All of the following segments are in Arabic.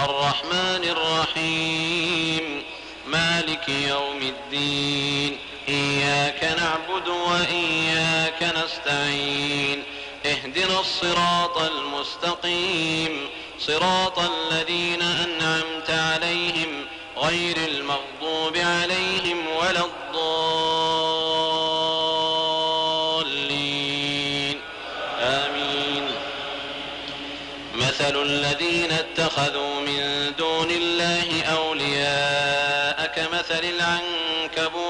الرحمن الرحيم. مالك يوم الدين. إياك نعبد وإياك نستعين. اهدنا الصراط المستقيم. صراط الذين أنعمت عليهم غير المغضوب عليهم ولا الضالين. آمين. مثل الذين اتخذوا من دون الله أولياء كمثل العنكبوت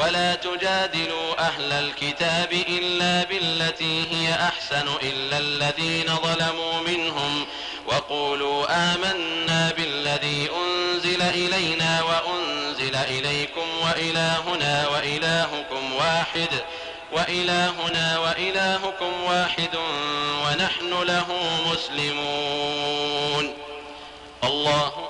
ولا تجادلوا أهل الكتاب إلا بالتي هي أحسن إلا الذين ظلموا منهم وقولوا آمنا بالذي أنزل إلينا وأنزل إليكم وإلهنا وإلهكم واحد وإلهنا وإلهكم واحد ونحن له مسلمون. الله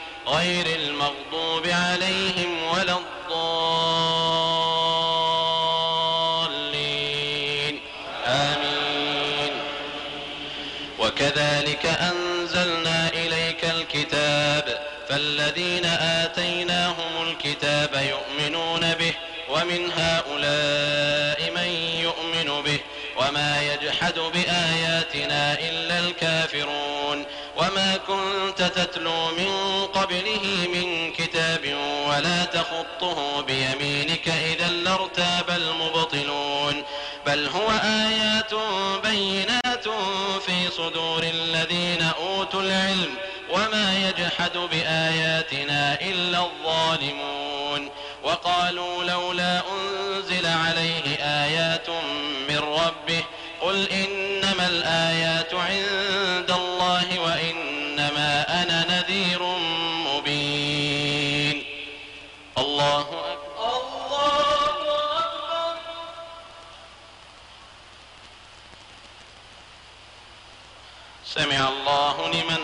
فالذين آتيناهم الكتاب يؤمنون به ومن هؤلاء من يؤمن به وما يجحد بآياتنا إلا الكافرون. وما كنت تتلو من قبله من كتاب ولا تخطه بيمينك إذا لارتاب المبطلون. بل هو آيات بينات في صدور الذين أوتوا العلم وما يجحد بآياتنا إلا الظالمون وقالوا لولا أنزل عليه آيات من ربه قل إنما الآيات عند الله وإنما أنا نذير مبين الله أكبر الله أكبر سمع الله لمن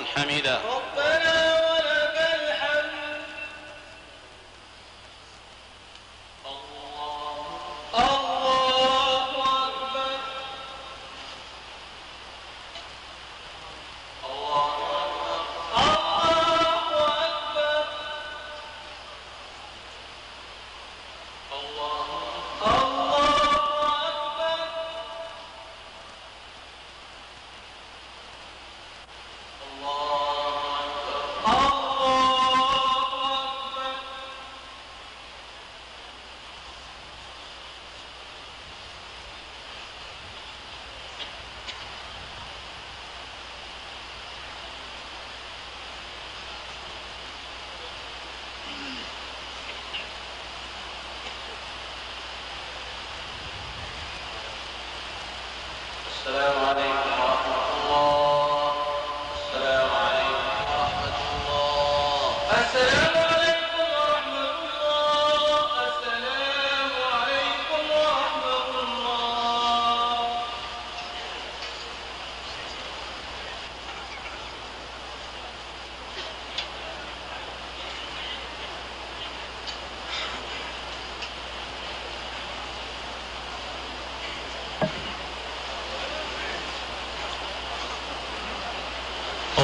Allah.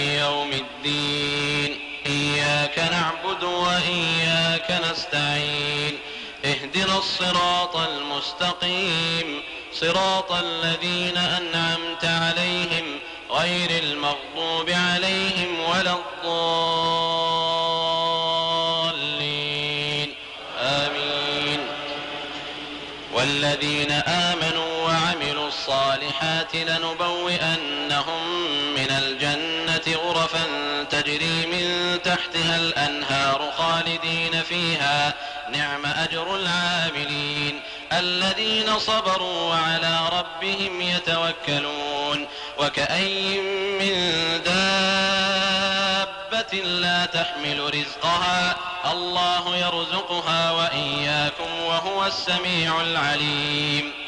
يوم الدين. إياك نعبد وإياك نستعين. اهدنا الصراط المستقيم. صراط الذين أنعمت عليهم غير المغضوب عليهم ولا الضالين. آمين. والذين آمنوا وعملوا الصالحات لنبوئنهم من الجنة غرفا تجري من تحتها الأنهار خالدين فيها. نعم أجر العاملين الذين صبروا وعلى ربهم يتوكلون. وكأي من دابة لا تحمل رزقها. الله يرزقها وإياكم وهو السميع العليم.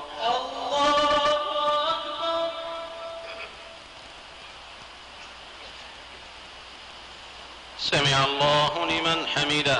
سمع الله لمن حمده.